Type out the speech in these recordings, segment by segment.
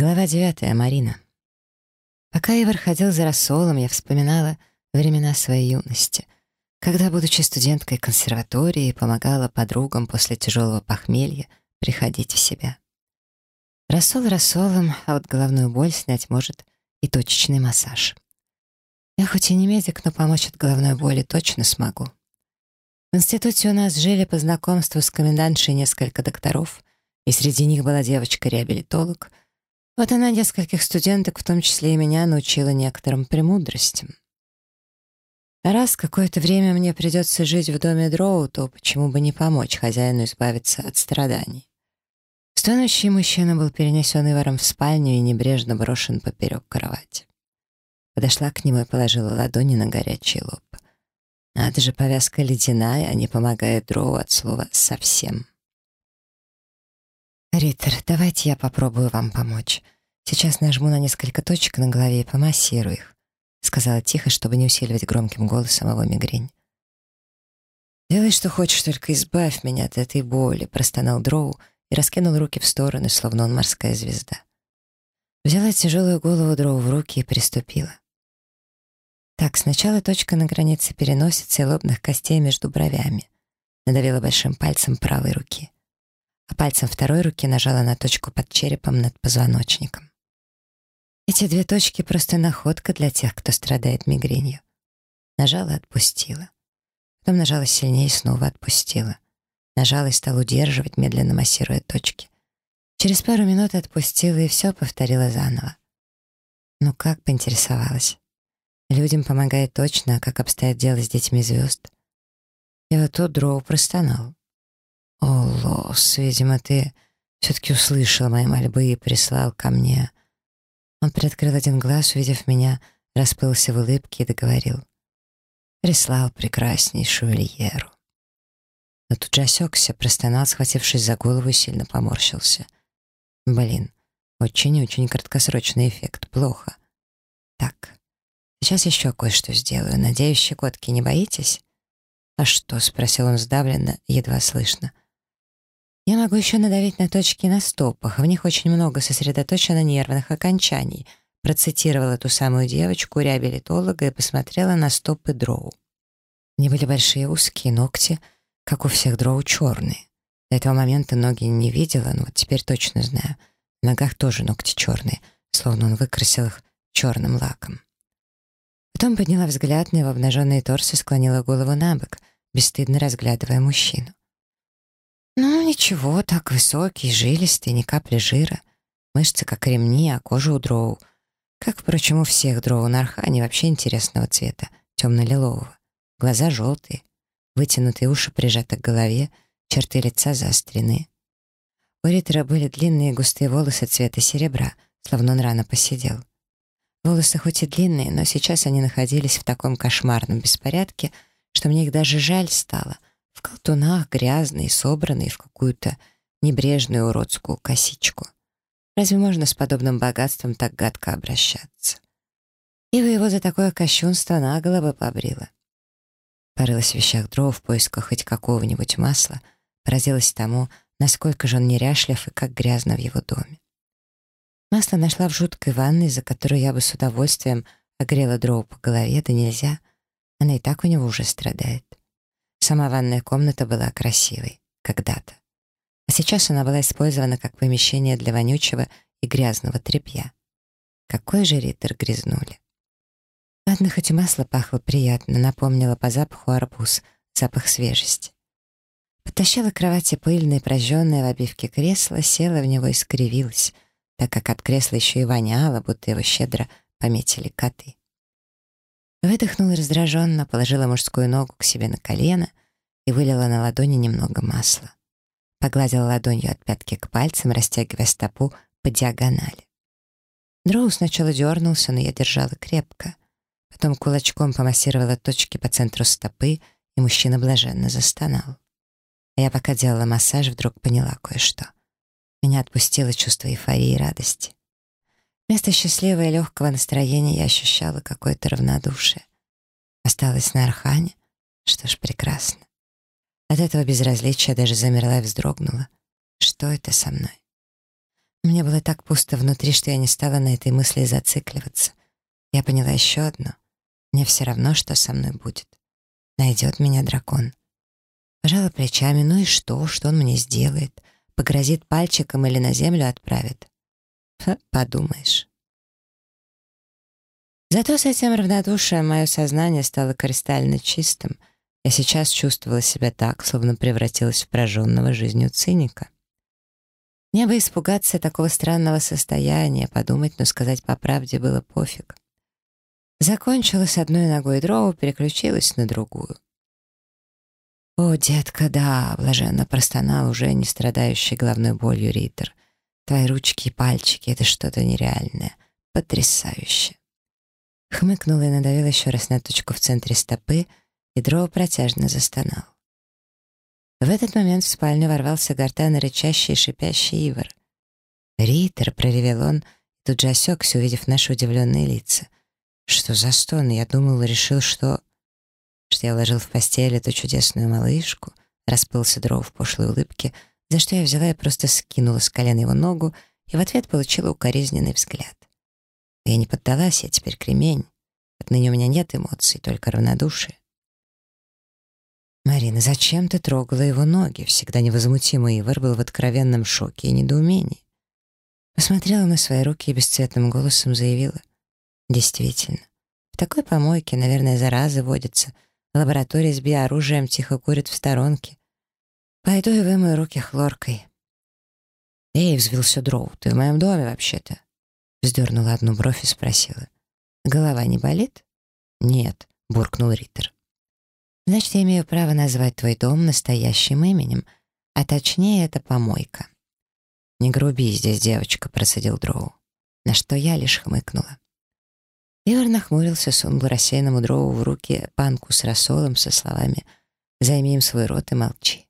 Глава девятая. Марина. Пока Ивар ходил за рассолом, я вспоминала времена своей юности, когда, будучи студенткой консерватории, помогала подругам после тяжелого похмелья приходить в себя. Рассол рассолом, а вот головную боль снять может и точечный массаж. Я хоть и не медик, но помочь от головной боли точно смогу. В институте у нас жили по знакомству с комендантшей несколько докторов, и среди них была девочка-реабилитолог. Вот она нескольких студенток, в том числе и меня, научила некоторым премудростям. А раз какое-то время мне придется жить в доме Дроу, то почему бы не помочь хозяину избавиться от страданий? Стонущий мужчина был перенесен Иваром в спальню и небрежно брошен поперек кровати. Подошла к нему и положила ладони на горячий лоб. Надо же, повязка ледяная, а не помогает дроу от слова «совсем». «Риттер, давайте я попробую вам помочь. Сейчас нажму на несколько точек на голове и помассирую их», сказала тихо, чтобы не усиливать громким голосом его мигрень. «Делай, что хочешь, только избавь меня от этой боли», простонал Дроу и раскинул руки в стороны, словно он морская звезда. Взяла тяжелую голову Дроу в руки и приступила. Так, сначала точка на границе переносицы и лобных костей между бровями. Надавила большим пальцем правой руки. А пальцем второй руки нажала на точку под черепом над позвоночником. Эти две точки просто находка для тех, кто страдает мигренью. Нажала отпустила. Потом нажала сильнее и снова отпустила. Нажала и стала удерживать, медленно массируя точки. Через пару минут отпустила и все повторила заново. Ну как, поинтересовалась. Людям помогает точно, как обстоят дела с детьми звезд. И вот тут Дроу простонал. «О, Лос, видимо, ты все-таки услышал мои мольбы и прислал ко мне». Он приоткрыл один глаз, увидев меня, расплылся в улыбке и договорил. «Прислал прекраснейшую Льеру». Но тут же осекся, простонал, схватившись за голову и сильно поморщился. «Блин, очень-очень краткосрочный эффект, плохо. Так, Сейчас еще кое-что сделаю. Надеюсь, щекотки не боитесь?» «А что?» — спросил он сдавленно, едва слышно. «Я могу еще надавить на точки на стопах. В них очень много сосредоточено нервных окончаний», процитировала ту самую девочку, реабилитолога, и посмотрела на стопы дроу. Они были большие узкие ногти, как у всех дроу черные. До этого момента ноги не видела, но вот теперь точно знаю. В ногах тоже ногти черные, словно он выкрасил их черным лаком. Потом подняла взгляд на его обнаженный торс и склонила голову на бок, бесстыдно разглядывая мужчину. «Ну, ничего, так высокий, жилистый, ни капли жира. Мышцы как ремни, а кожа у дроу. Как, впрочем, у всех дроу на архане вообще интересного цвета, темно-лилового. Глаза желтые, вытянутые уши прижаты к голове, черты лица заостренные. У Риттера были длинные густые волосы цвета серебра, словно он рано посидел. Волосы хоть и длинные, но сейчас они находились в таком кошмарном беспорядке, что мне их даже жаль стало. В колтунах, грязные, собранные в какую-то небрежную уродскую косичку. Разве можно с подобным богатством так гадко обращаться? Ива его за такое кощунство наголо бы побрила. Порылась в вещах дров в поисках хоть какого-нибудь масла, поразилась тому, насколько же он неряшлив и как грязно в его доме. Масло нашла в жуткой ванной, за которую я бы с удовольствием огрела дроу по голове, да нельзя. Она и так у него уже страдает. Сама ванная комната была красивой. Когда-то. А сейчас она была использована как помещение для вонючего и грязного тряпья. Какой же Риттер грязнули. Ладно, хоть масло пахло приятно, напомнило по запаху арбуз, запах свежести. Подтащила к кровати пыльное, прожженное в обивке кресло, села в него и скривилась — так как от кресла еще и воняло, будто его щедро пометили коты. Выдохнула раздраженно, положила мужскую ногу к себе на колено и вылила на ладони немного масла. Погладила ладонью от пятки к пальцам, растягивая стопу по диагонали. Дроу сначала дернулся, но я держала крепко. Потом кулачком помассировала точки по центру стопы, и мужчина блаженно застонал. А я пока делала массаж, вдруг поняла кое-что. Меня отпустило чувство эйфории и радости. Вместо счастливого и легкого настроения я ощущала какое-то равнодушие. Осталась на Архане? Что ж, прекрасно. От этого безразличия даже замерла и вздрогнула. Что это со мной? Мне было так пусто внутри, что я не стала на этой мысли зацикливаться. Я поняла еще одно. Мне все равно, что со мной будет. Найдет меня дракон. Пожала плечами, ну и что, что он мне сделает? Погрозит пальчиком или на землю отправит? Ха, подумаешь. Зато с этим равнодушием мое сознание стало кристально чистым. Я сейчас чувствовала себя так, словно превратилась в прожженного жизнью циника. Мне бы испугаться такого странного состояния, подумать, но сказать по правде было пофиг. Закончила с одной ногой дроу, переключилась на другую. «О, детка, да!» — блаженно простонал уже не страдающий головной болью Риттер. «Твои ручки и пальчики — это что-то нереальное. Потрясающе!» Хмыкнула и надавила еще раз на точку в центре стопы, и дроу протяжно застонал. В этот момент в спальню ворвался гортанно рычащий и шипящий Ивар. «Риттер!» — проревел он, тут же осекся, увидев наши удивленные лица. «Что за стон? Я думал, решил, что...» Что я уложил в постель эту чудесную малышку, расплылся дров в пошлой улыбке, за что я взяла и просто скинула с колена его ногу и в ответ получила укоризненный взгляд. Я не поддалась, я теперь кремень. Отныне у меня нет эмоций, только равнодушие. «Марина, зачем ты трогала его ноги?» Всегда невозмутимый Ивар был в откровенном шоке и недоумении. Посмотрела на свои руки и бесцветным голосом заявила. «Действительно, в такой помойке, наверное, заразы водятся. Лаборатория с биооружием тихо курит в сторонке. Пойду и вымою руки хлоркой». «Эй!» — взвился Дроу. «Ты в моем доме вообще-то?» Вздернула одну бровь и спросила. «Голова не болит?» «Нет», — буркнул Риттер. Значит, я имею право назвать твой дом настоящим именем, а точнее, это помойка. «Не груби здесь, девочка», — процедил Дроу, на что я лишь хмыкнула. Ивар нахмурился, сунул рассеянному Дроу в руки панку с рассолом со словами «Займи им свой рот и молчи».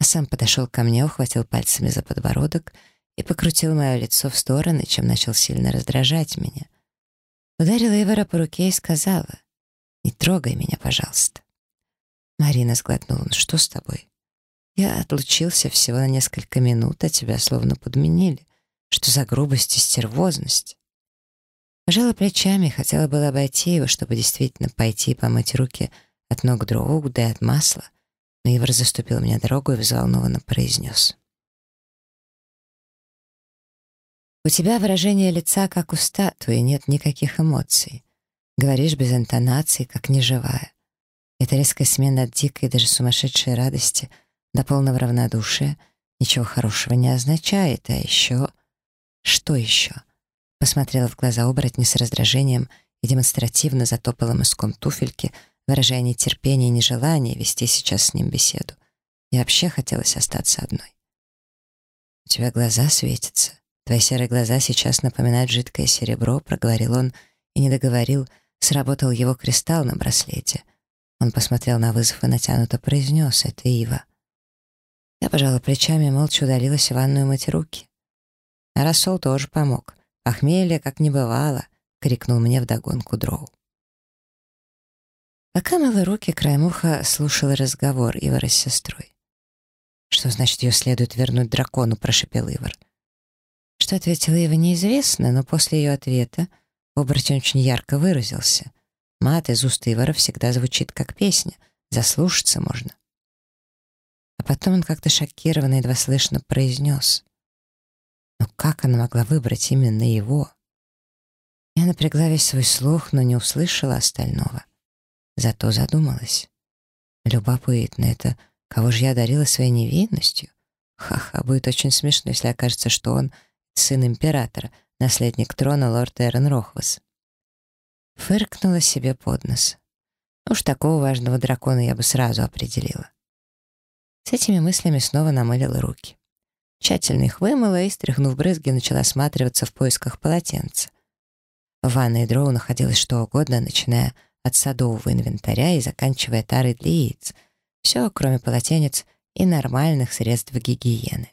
А сам подошел ко мне, ухватил пальцами за подбородок и покрутил мое лицо в стороны, чем начал сильно раздражать меня. Ударила Ивара по руке и сказала «Не трогай меня, пожалуйста». Марина сглотнула. «Ну что с тобой?» «Я отлучился всего на несколько минут, а тебя словно подменили. Что за грубость и стервозность?» Пожала плечами, хотела было обойти его, чтобы действительно пойти и помыть руки от ног другу, да и от масла. Но Ивар заступил меня дорогу и взволнованно произнес. «У тебя выражение лица, как у статуи, нет никаких эмоций. Говоришь без интонации, как неживая. Эта резкая смена от дикой, даже сумасшедшей радости до полного равнодушия ничего хорошего не означает, а еще... Что еще? Посмотрела в глаза оборотни с раздражением и демонстративно затопала мыском туфельки, выражая нетерпение и нежелание вести сейчас с ним беседу. И вообще хотелось остаться одной. «У тебя глаза светятся. Твои серые глаза сейчас напоминают жидкое серебро», — проговорил он и не договорил, сработал его кристалл на браслете — он посмотрел на вызов и натянуто произнес «Это Ива». Я пожала плечами и молча удалилась в ванную мыть руки. Рассол тоже помог. Похмелье как не бывало, — крикнул мне вдогонку дроу. Пока мыла руки, краем уха слушала разговор Ивара с сестрой. «Что значит, ее следует вернуть дракону?» — прошепел Ивар. Что ответила Ива, неизвестно, но после ее ответа оборотень очень ярко выразился — Мат из уст Ивара всегда звучит как песня, заслушаться можно. А потом он как-то шокированно едва слышно произнес. Но как она могла выбрать именно его? Я напрягла весь свой слух, но не услышала остального. Зато задумалась. Любопытно, это кого же я одарила своей невинностью? Ха-ха, будет очень смешно, если окажется, что он сын императора, наследник трона лорд Эрен Рохвас. Фыркнула себе под нос. Уж такого важного дракона я бы сразу определила. С этими мыслями снова намылила руки. Тщательно их вымыла и, стряхнув брызги, начала осматриваться в поисках полотенца. В ванной дроу находилось что угодно, начиная от садового инвентаря и заканчивая тарой для яиц. Все, кроме полотенец и нормальных средств гигиены.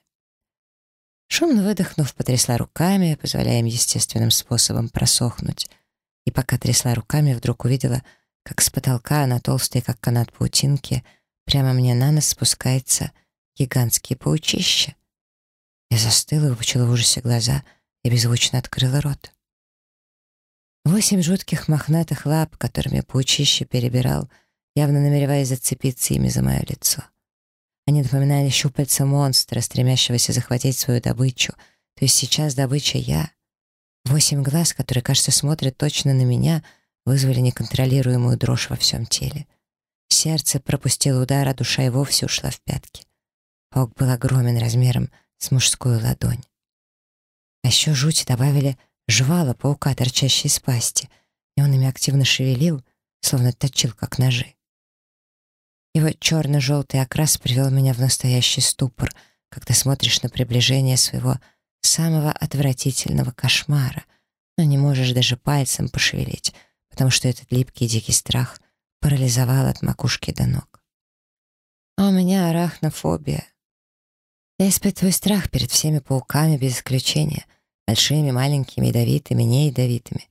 Шумно выдохнув, потрясла руками, позволяя им естественным способом просохнуть — и пока трясла руками, вдруг увидела, как с потолка на толстой, как канат паутинки, прямо мне на нос спускается гигантские паучище. Я застыла, выпучила в ужасе глаза и беззвучно открыла рот. Восемь жутких мохнатых лап, которыми паучище перебирал, явно намереваясь зацепиться ими за мое лицо. Они напоминали щупальца монстра, стремящегося захватить свою добычу, то есть сейчас добыча я. Восемь глаз, которые, кажется, смотрят точно на меня, вызвали неконтролируемую дрожь во всем теле. Сердце пропустило удар, а душа и вовсе ушла в пятки. Паук был огромен размером с мужскую ладонь. А еще жути добавили жвала паука, торчащие из пасти, и он ими активно шевелил, словно точил, как ножи. Его черно-желтый окрас привел меня в настоящий ступор, когда смотришь на приближение своего самого отвратительного кошмара, но не можешь даже пальцем пошевелить, потому что этот липкий дикий страх парализовал от макушки до ног. А у меня арахнофобия. Я испытываю страх перед всеми пауками без исключения, большими, маленькими, ядовитыми, не ядовитыми.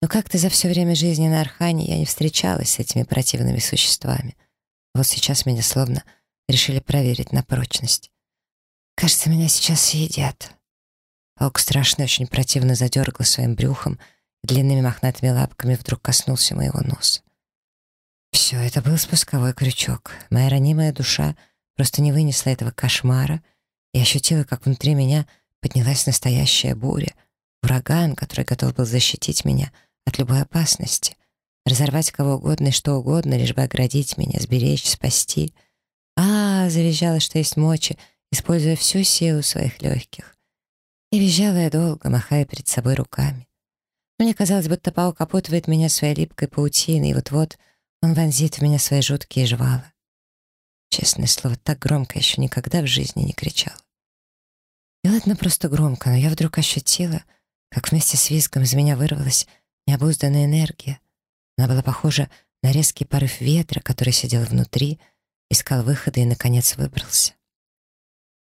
Но как-то за все время жизни на Архане я не встречалась с этими противными существами. Вот сейчас меня словно решили проверить на прочность. Кажется, меня сейчас съедят. Паук страшно очень противно задергал своим брюхом длинными мохнатыми лапками вдруг коснулся моего носа. Все, это был спусковой крючок. Моя ранимая душа просто не вынесла этого кошмара и ощутила, как внутри меня поднялась настоящая буря, ураган, который готов был защитить меня от любой опасности, разорвать кого угодно и что угодно, лишь бы оградить меня, сберечь, спасти. А, -а, завизжала, что есть мочи, используя всю силу своих легких. И визжала я долго, махая перед собой руками. Мне казалось, будто паук опутывает меня своей липкой паутиной, и вот-вот он вонзит в меня свои жуткие жвала. Честное слово, так громко еще никогда в жизни не кричал. И ладно, просто громко, но я вдруг ощутила, как вместе с визгом из меня вырвалась необузданная энергия. Она была похожа на резкий порыв ветра, который сидел внутри, искал выхода и, наконец, выбрался.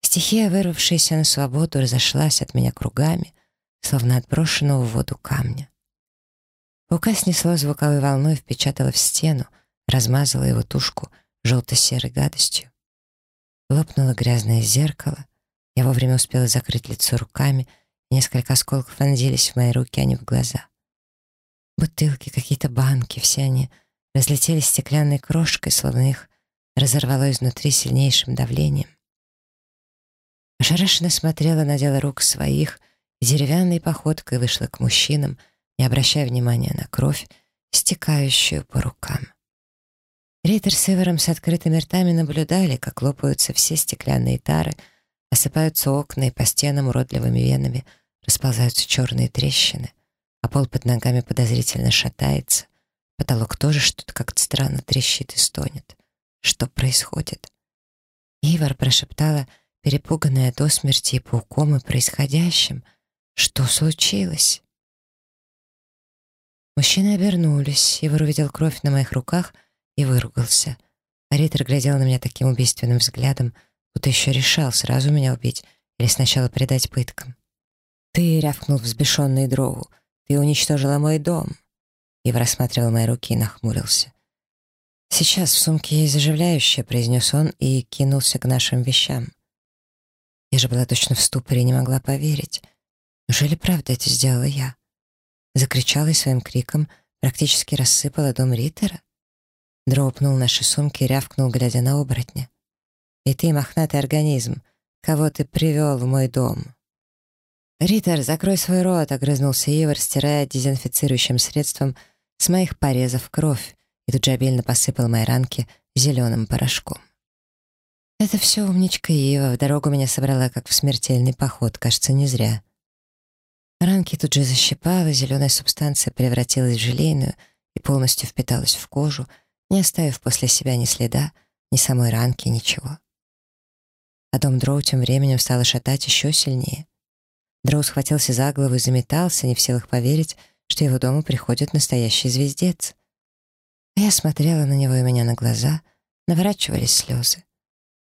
Стихия, вырвавшаяся на свободу, разошлась от меня кругами, словно отброшенного в воду камня. Паука снесло звуковой волной, впечатала в стену, размазала его тушку желто-серой гадостью. Лопнуло грязное зеркало. Я вовремя успела закрыть лицо руками, несколько осколков вонзились в мои руки, а не в глаза. Бутылки, какие-то банки, все они разлетелись стеклянной крошкой, словно их разорвало изнутри сильнейшим давлением. Ошарашенно смотрела на дело рук своих и деревянной походкой вышла к мужчинам, не обращая внимания на кровь, стекающую по рукам. Рейтер с Ивером с открытыми ртами наблюдали, как лопаются все стеклянные тары, осыпаются окна и по стенам уродливыми венами расползаются черные трещины, а пол под ногами подозрительно шатается, потолок тоже что-то как-то странно трещит и стонет. Что происходит? Ивар прошептала — перепуганная до смерти и пауком и происходящим. Что случилось? Мужчины обернулись, Ивар увидел кровь на моих руках и выругался. А Риттер глядел на меня таким убийственным взглядом, будто еще решал сразу меня убить или сначала предать пыткам. «Ты», — рявкнул взбешенный дрову, — «ты уничтожила мой дом». Ивар рассматривал мои руки и нахмурился. «Сейчас в сумке есть заживляющее», — произнес он и кинулся к нашим вещам. Я же была точно в ступоре и не могла поверить. Неужели правда это сделала я? Закричала и своим криком практически рассыпала дом Риттера? Дропнул наши сумки и рявкнул, глядя на оборотня. «И ты, мохнатый организм, кого ты привел в мой дом?» «Риттер, закрой свой рот!» — огрызнулся Ивар, стирая дезинфицирующим средством с моих порезов кровь и тут же обильно посыпал мои ранки зеленым порошком. Это все умничка Ива, в дорогу меня собрала, как в смертельный поход, кажется, не зря. Ранки тут же защипала, зеленая субстанция превратилась в желейную и полностью впиталась в кожу, не оставив после себя ни следа, ни самой ранки, ничего. А дом Дроу тем временем стал шатать еще сильнее. Дроу схватился за голову и заметался, не в силах поверить, что его дому приходит настоящий звездец. А я смотрела на него, и меня на глаза наворачивались слезы.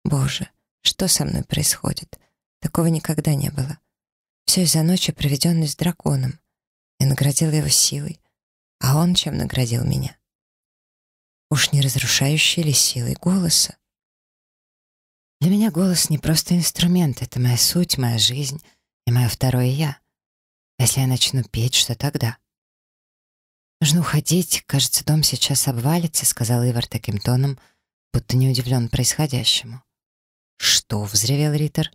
Боже, что со мной происходит? Такого никогда не было. Все из-за ночи, проведенной с драконом. Я наградила его силой, а он чем наградил меня? Уж не разрушающей ли силой голоса? Для меня голос не просто инструмент, это моя суть, моя жизнь и мое второе «я». Если я начну петь, что тогда? «Нужно уходить. Кажется, дом сейчас обвалится», — сказал Ивар таким тоном, будто не удивлен происходящему. «Что?» — взревел Риттер.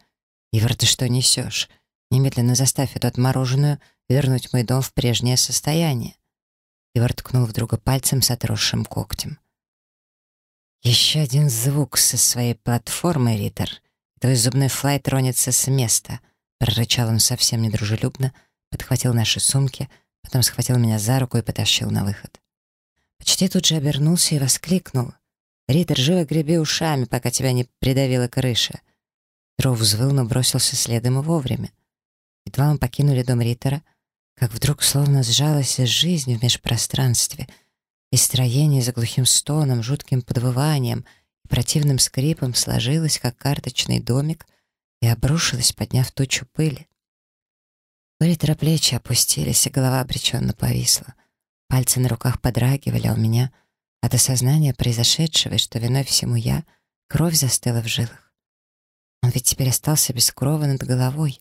«Ивар, ты что несешь? Немедленно заставь эту отмороженную вернуть мой дом в прежнее состояние». Ивар ткнул в друга пальцем с отросшим когтем. «Еще один звук со своей платформы, Риттер. Твой зубной флай тронется с места», — прорычал он совсем недружелюбно, подхватил наши сумки — Потом схватил меня за руку и потащил на выход. Почти тут же обернулся и воскликнул. «Риттер, живо греби ушами, пока тебя не придавила крыша». Дров взвыл, но бросился следом и вовремя. Едва мы покинули дом Риттера, как вдруг словно сжалась жизнь в межпространстве, и строение за глухим стоном, жутким подвыванием и противным скрипом сложилось, как карточный домик, и обрушилось, подняв тучу пыли. У Риттера плечи опустились, и голова обреченно повисла. Пальцы на руках подрагивали, а у меня от осознания произошедшего, и что виной всему я, кровь застыла в жилах. Он ведь теперь остался без крови над головой.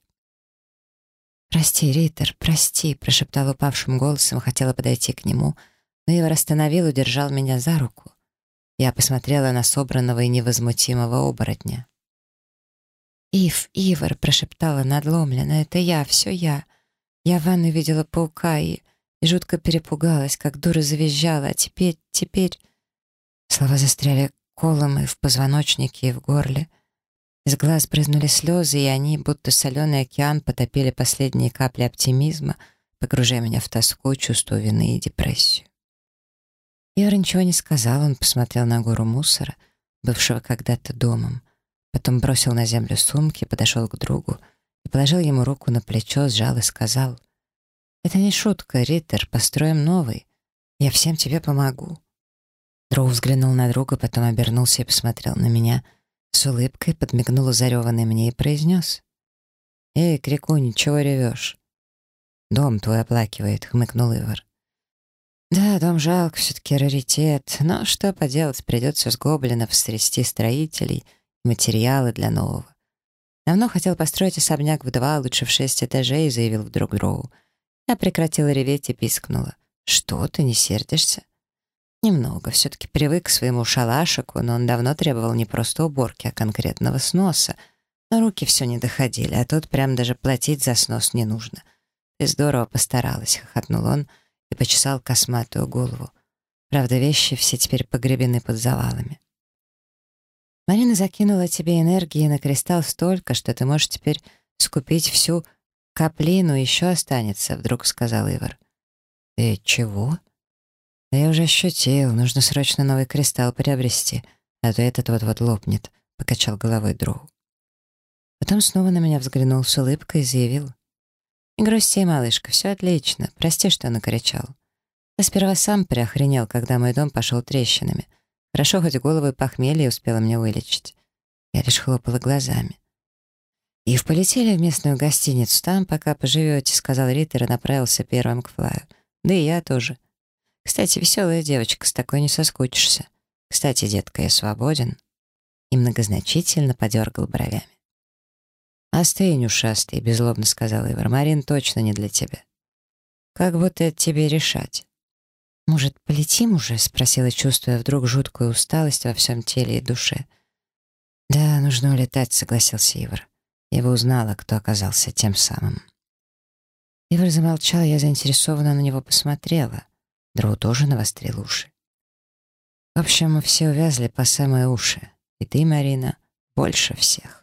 «Прости, Риттер, прости», — прошептал упавшим голосом и хотела подойти к нему, но остановил и держал меня за руку. Я посмотрела на собранного и невозмутимого оборотня. «Ив, Ивар», — прошептала надломленно, — «это я, все я. Я в ванной видела паука и, и жутко перепугалась, как дура завизжала, а теперь, теперь...» Слова застряли колом и в позвоночнике, и в горле. Из глаз брызнули слезы, и они, будто соленый океан, потопили последние капли оптимизма, погружая меня в тоску, чувство вины и депрессию. Ивар ничего не сказал, он посмотрел на гору мусора, бывшего когда-то домом. Потом бросил на землю сумки, подошел к другу и положил ему руку на плечо, сжал и сказал, «Это не шутка, Риттер, построим новый. Я всем тебе помогу». Дроу взглянул на друга, потом обернулся и посмотрел на меня с улыбкой, подмигнул зареванный мне и произнес, «Эй, Крику, ничего ревешь?» «Дом твой оплакивает», — хмыкнул Ивар. «Да, дом жалко, все-таки раритет, но что поделать, придется с гоблинов стрясти строителей — материалы для нового. Давно хотел построить особняк в два, лучше в шесть этажей, заявил вдруг Дроу. Я прекратила реветь и пискнула. «Что, ты не сердишься?» Немного, все-таки привык к своему шалашику, но он давно требовал не просто уборки, а конкретного сноса. Но руки все не доходили, а тут прям даже платить за снос не нужно. «Ты здорово постаралась», — хохотнул он и почесал косматую голову. Правда, вещи все теперь погребены под завалами. Марина закинула тебе энергии на кристалл столько, что ты можешь теперь скупить всю каплину, еще останется», — вдруг сказал Ивар. «Ты чего?» «Да я уже ощутил, нужно срочно новый кристалл приобрести, а то этот вот-вот лопнет», — покачал головой Дроу. Потом снова на меня взглянул с улыбкой и заявил. «Не грусти, малышка, все отлично. Прости, что накричал. Я сперва сам приохренел, когда мой дом пошел трещинами. Хорошо, хоть голову и похмелье успела мне вылечить. Я лишь хлопала глазами. «И в полетели в местную гостиницу. Там, пока поживете», — сказал Риттер и направился первым к Флаю. «Да и я тоже. Кстати, веселая девочка, с такой не соскучишься. Кстати, детка, я свободен». И многозначительно подергал бровями. «Остынь, ушастый», — беззлобно сказал Ивар. «Марин точно не для тебя». «Как будто это тебе решать». «Может, полетим уже?» — спросила, чувствуя вдруг жуткую усталость во всем теле и душе. «Да, нужно улетать», — согласился Ивар. Бы узнала, кто оказался тем самым. Ивар замолчал, я заинтересованно на него посмотрела. Дроу тоже навострил уши. В общем, мы все увязли по самые уши. И ты, Марина, больше всех.